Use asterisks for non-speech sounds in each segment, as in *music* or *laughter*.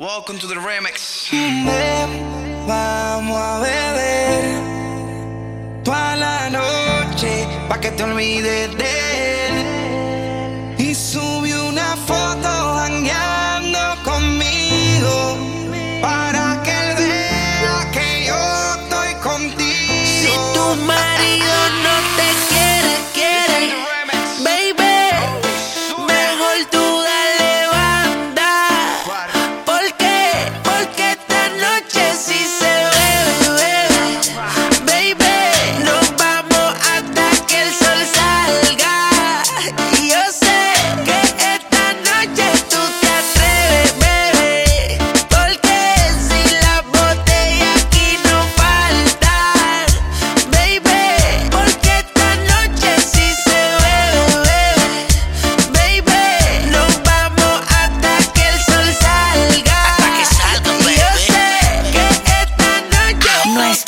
Welcome to the remix. Baby, vamos a beber toda la noche pa que te olvides de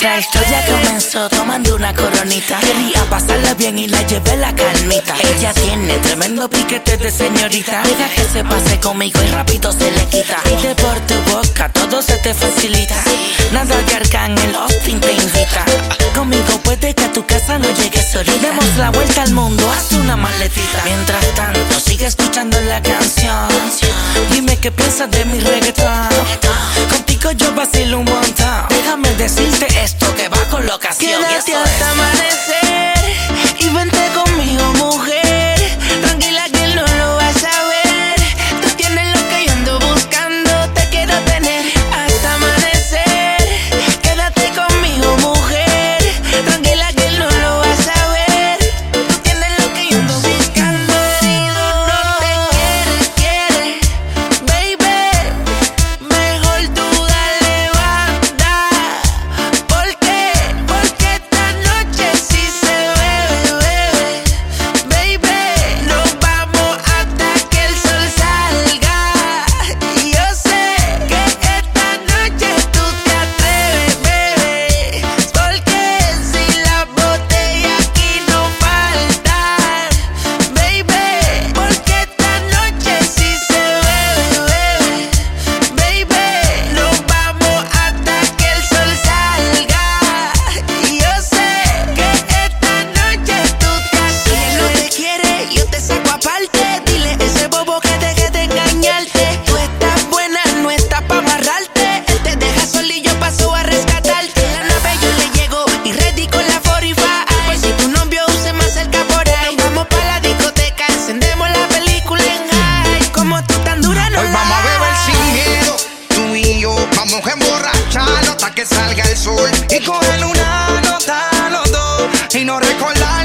Nuestra historia comenzó tomando una coronita. Quería pasarla bien y la llevé la calmita. Ella tiene tremendo piquete de señorita. Deja que se pase conmigo y rápido se le quita. Pide por tu boca, todo se te facilita. Nada de Arcángel, Austin te invita. Conmigo puede que a tu casa no llegues solita. Demos la vuelta al mundo, haz una maletita. Mientras tanto, sigue escuchando la canción. Dime qué piensas de mi reggaetón yo vacilo un montón. Déjame decirte esto que va con locación. Quédate y eso hasta es. vamos a hasta que salga el sol. Y coger una nota los dos y no recordar.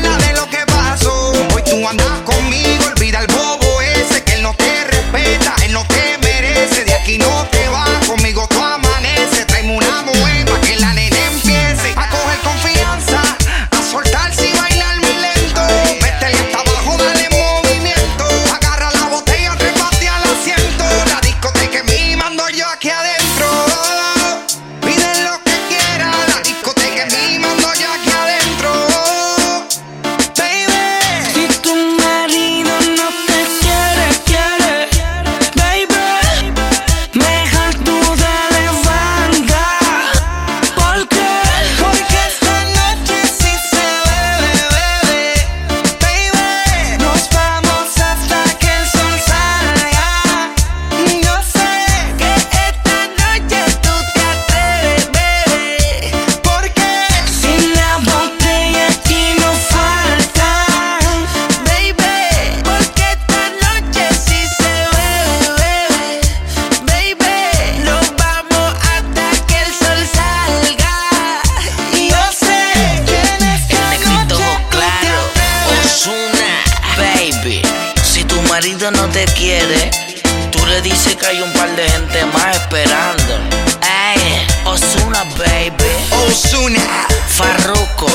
Tú le dices que hay un par de gente más esperando. Ey, Osuna, baby. Osuna. Farruko.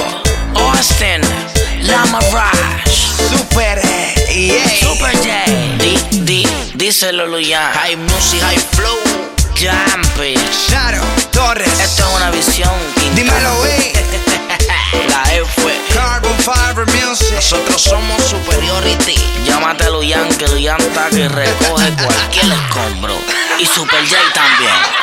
Austin. Lama Rush. Super eh, yeah. Super J. Di, di, díselo, Luyan. High music, high flow. Jumpy. Shadow Torres. Esto es una visión. Dímelo, wey. Eh. *laughs* La e F. Carbon Fiber Music. Nosotros somos Superiority. Yankee, el Yanta que recoge cualquier escombro. Y Super J también.